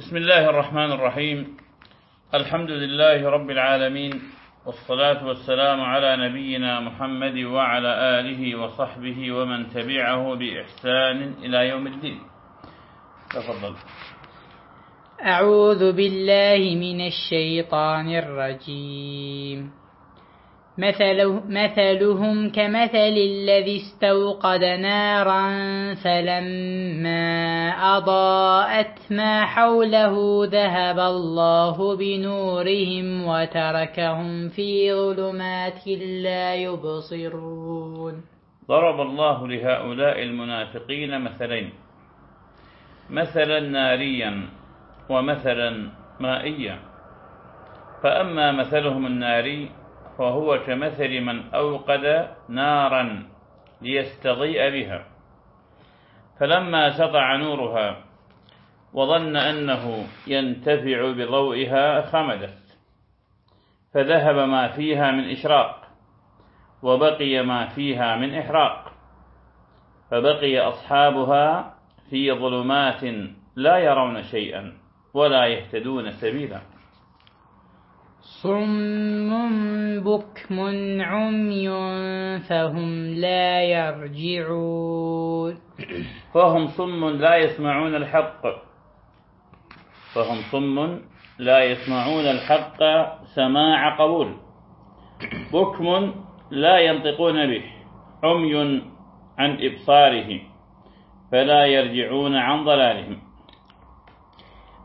بسم الله الرحمن الرحيم. الحمد لله رب العالمين والصلاة والسلام على نبينا محمد وعلى آله وصحبه ومن تبعه بإحسان إلى يوم الدين. تفضل. أعوذ بالله من الشيطان الرجيم. مثله مثلهم كمثل الذي استوقد نارا فلما أضاءت ما حوله ذهب الله بنورهم وتركهم في ظلمات لا يبصرون. ضرب الله لهؤلاء المنافقين مثلين. مثلا ناريا ومثلا مائيا. فأما مثلهم الناري فهو كمثل من أوقد نارا ليستضيء بها. فلما سطع نورها وظن أنه ينتفع بضوئها خمدت. فذهب ما فيها من إشراق وبقي ما فيها من إحراق. فبقي أصحابها في ظلمات لا يرون شيئا ولا يهتدون سبيلا. صم بكم عمي فهم لا يرجعون. فهم صم لا يسمعون الحق. فهم صم لا يسمعون الحق سماع قبول. بكم لا ينطقون به. عمي عن إبصاره فلا يرجعون عن ضلالهم.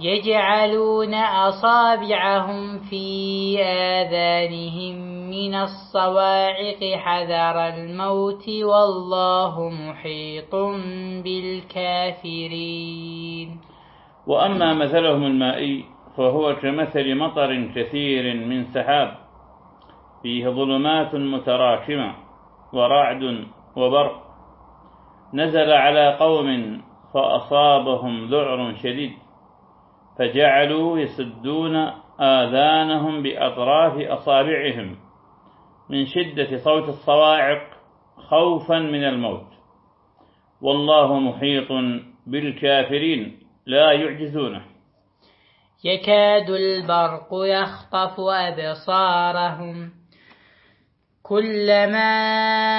يجعلون أصابعهم في آذانهم من الصواعق حذر الموت والله محيط بالكافرين. وأما مثلهم المائي فهو كمثل مطر كثير من سحاب. فيه ظلمات متراكمة ورعد وبرق. نزل على قوم فأصابهم ذعر شديد. فجعلوا يسدون آذانهم بأطراف أصابعهم من شدة صوت الصواعق خوفا من الموت. والله محيط بالكافرين لا يعجزونه. يكاد البرق يخطف أبصارهم. كلما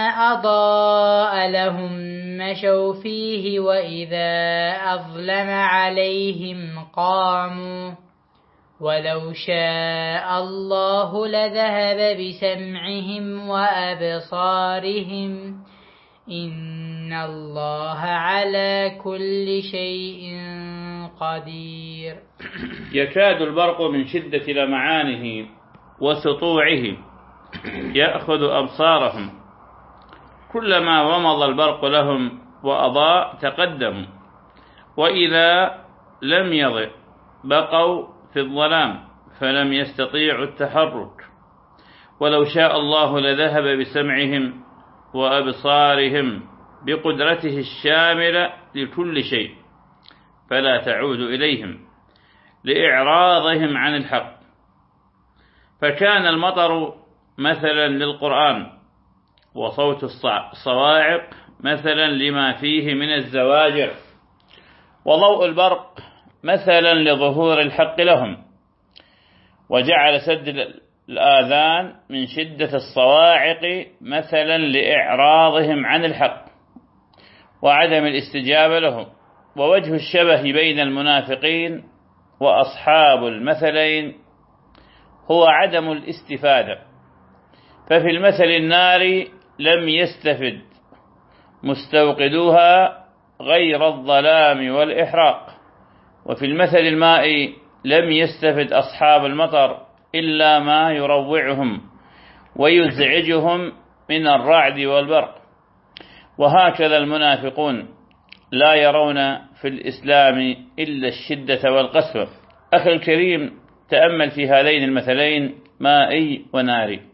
أضاء لهم مشوا فيه وإذا أظلم عليهم قاموا. ولو شاء الله لذهب بسمعهم وأبصارهم. إن الله على كل شيء قدير. يكاد البرق من شدة لمعانه وسطوعه يأخذ أبصارهم. كلما ومض البرق لهم وأضاء تقدموا وإذا لم يضئ بقوا في الظلام فلم يستطيعوا التحرك. ولو شاء الله لذهب بسمعهم وأبصارهم بقدرته الشاملة لكل شيء فلا تعود إليهم لإعراضهم عن الحق. فكان المطر مثلا للقرآن وصوت الصواعق مثلا لما فيه من الزواجر. وضوء البرق مثلا لظهور الحق لهم. وجعل سد الآذان من شدة الصواعق مثلا لإعراضهم عن الحق وعدم الاستجابة لهم. ووجه الشبه بين المنافقين وأصحاب المثلين هو عدم الاستفادة. ففي المثل النار لم يستفد. مستوقدوها غير الظلام والإحراق. وفي المثل الماء لم يستفد أصحاب المطر إلا ما يروعهم ويزعجهم من الرعد والبرق. وهكذا المنافقون لا يرون في الإسلام إلا الشدة والقسوة. أخي الكريم تأمل في هذين المثلين مائي وناري.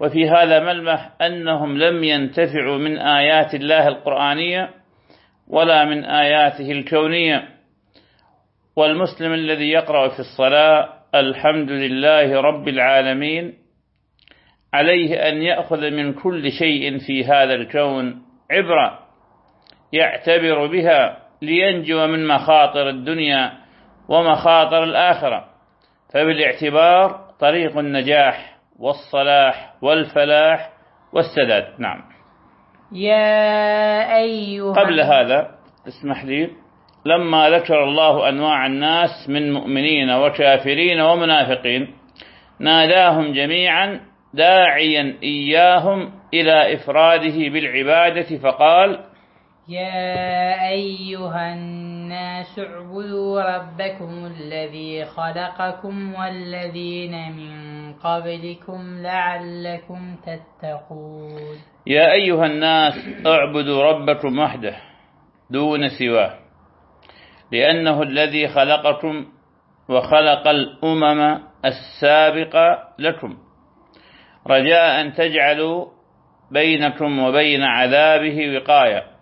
وفي هذا ملمح أنهم لم ينتفعوا من آيات الله القرآنية ولا من آياته الكونية. والمسلم الذي يقرأ في الصلاة الحمد لله رب العالمين عليه أن يأخذ من كل شيء في هذا الكون عبرة يعتبر بها لينجو من مخاطر الدنيا ومخاطر الآخرة. فبالاعتبار طريق النجاح. والصلاح والفلاح والسداد. نعم. يا أيها قبل هذا اسمح لي لما ذكر الله أنواع الناس من مؤمنين وكافرين ومنافقين ناداهم جميعا داعيا إياهم إلى إفراده بالعبادة فقال يا أيها الناس اعبدوا ربكم الذي خلقكم والذين من قبلكم لعلكم تتقون. يا أيها الناس اعبدوا ربكم وحده دون سواه لأنه الذي خلقكم وخلق الأمم السابقة لكم. رجاء أن تجعلوا بينكم وبين عذابه وقاية.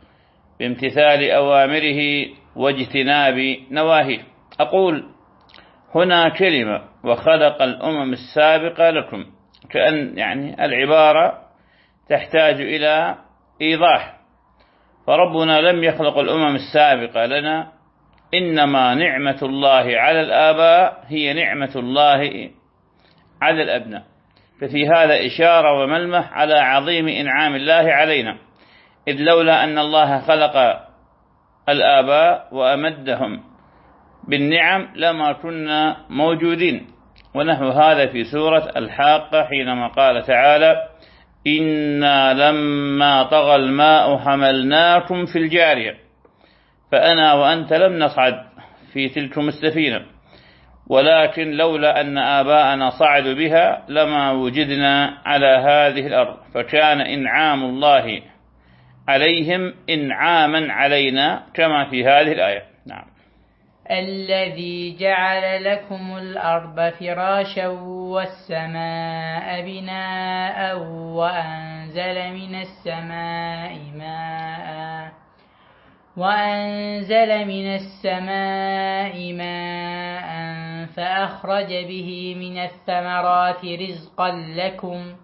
بامتثال أوامره واجتناب نواهيه. أقول هنا كلمة وخلق الأمم السابقة لكم كأن يعني العبارة تحتاج إلى إيضاح. فربنا لم يخلق الأمم السابقة لنا إنما نعمة الله على الآباء هي نعمة الله على الأبناء. ففي هذا إشارة وملمح على عظيم إنعام الله علينا. إذ لولا أن الله خلق الآباء وأمدهم بالنعم لما كنا موجودين. ونحو هذا في سورة الحاقة حينما قال تعالى إنا لما طغى الماء حملناكم في الجارية فأنا وأنت لم نصعد في تلكم السفينة. ولكن لولا أن آباءنا صعدوا بها لما وجدنا على هذه الأرض. فكان إنعام الله عليهم إنعاما علينا كما في هذه الآية. نعم. الذي جعل لكم الأرض فراشا والسماء بناء وأنزل من السماء ماء وأنزل من السماء ماء فأخرج به من الثمرات رزقا لكم.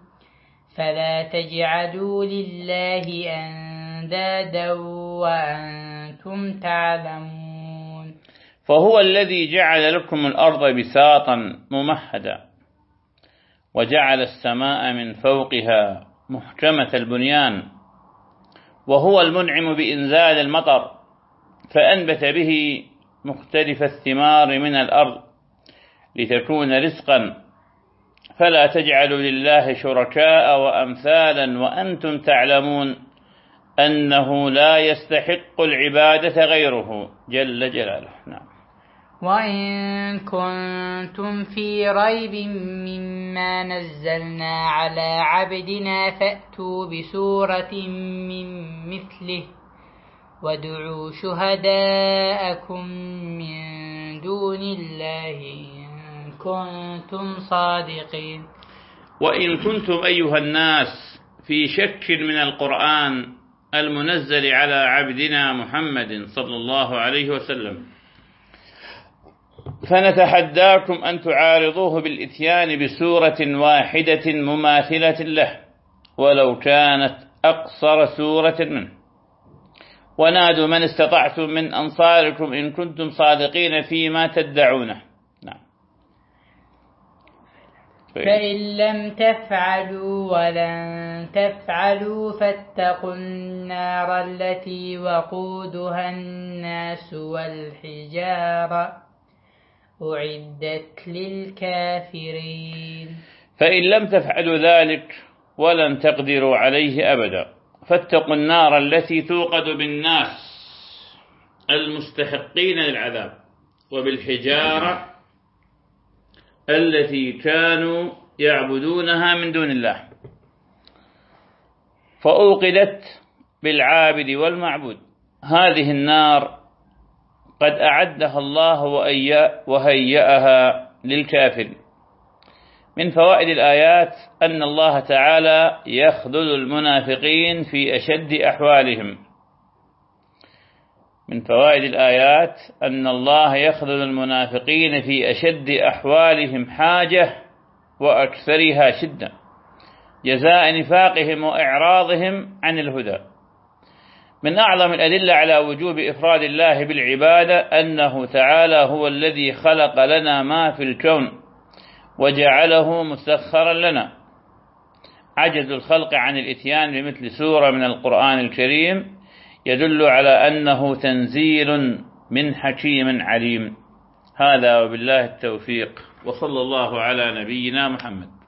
فلا تجعلوا لله أندادا وأنتم تعلمون. فهو الذي جعل لكم الأرض بساطا ممهدا وجعل السماء من فوقها محكمة البنيان وهو المنعم بإنزال المطر فأنبت به مختلف الثمار من الأرض لتكون رزقا. فلا تجعلوا لله شركاء وأمثالا وأنتم تعلمون. أنه لا يستحق العبادة غيره جل جلاله. نعم. وإن كنتم في ريب مما نزلنا على عبدنا فأتوا بسورة من مثله وادعوا شهداءكم من دون الله إن كنتم صادقين. وإن كنتم أيها الناس في شك من القرآن المنزل على عبدنا محمد صلى الله عليه وسلم. فنتحداكم أن تعارضوه بالإتيان بسورة واحدة مماثلة له ولو كانت أقصر سورة منه. ونادوا من استطعتم من أنصاركم إن كنتم صادقين فيما تدعونه نعم فإن لم تفعلوا ولن تفعلوا فاتقوا النار التي وقودها الناس والحجارة. أعدت للكافرين. فإن لم تفعلوا ذلك ولن تقدروا عليه أبدا. فاتقوا النار التي توقد بالناس المستحقين للعذاب وبالحجارة التي كانوا يعبدونها من دون الله. فأوقدت بالعابد والمعبود. هذه النار قد أعدها الله وهيأها للكافر. من فوائد الآيات أن الله تعالى يخذل المنافقين في أشد أحوالهم. من فوائد الآيات أن الله يخذل المنافقين في أشد أحوالهم حاجة وأكثرها شدة جزاء نفاقهم وإعراضهم عن الهدى. من أعظم الأدلة على وجوب إفراد الله بالعبادة أنه تعالى هو الذي خلق لنا ما في الكون وجعله مسخرا لنا. عجز الخلق عن الإتيان بمثل سورة من القرآن الكريم يدل على أنه تنزيل من حكيم عليم. هذا وبالله التوفيق. وصلى الله على نبينا محمد.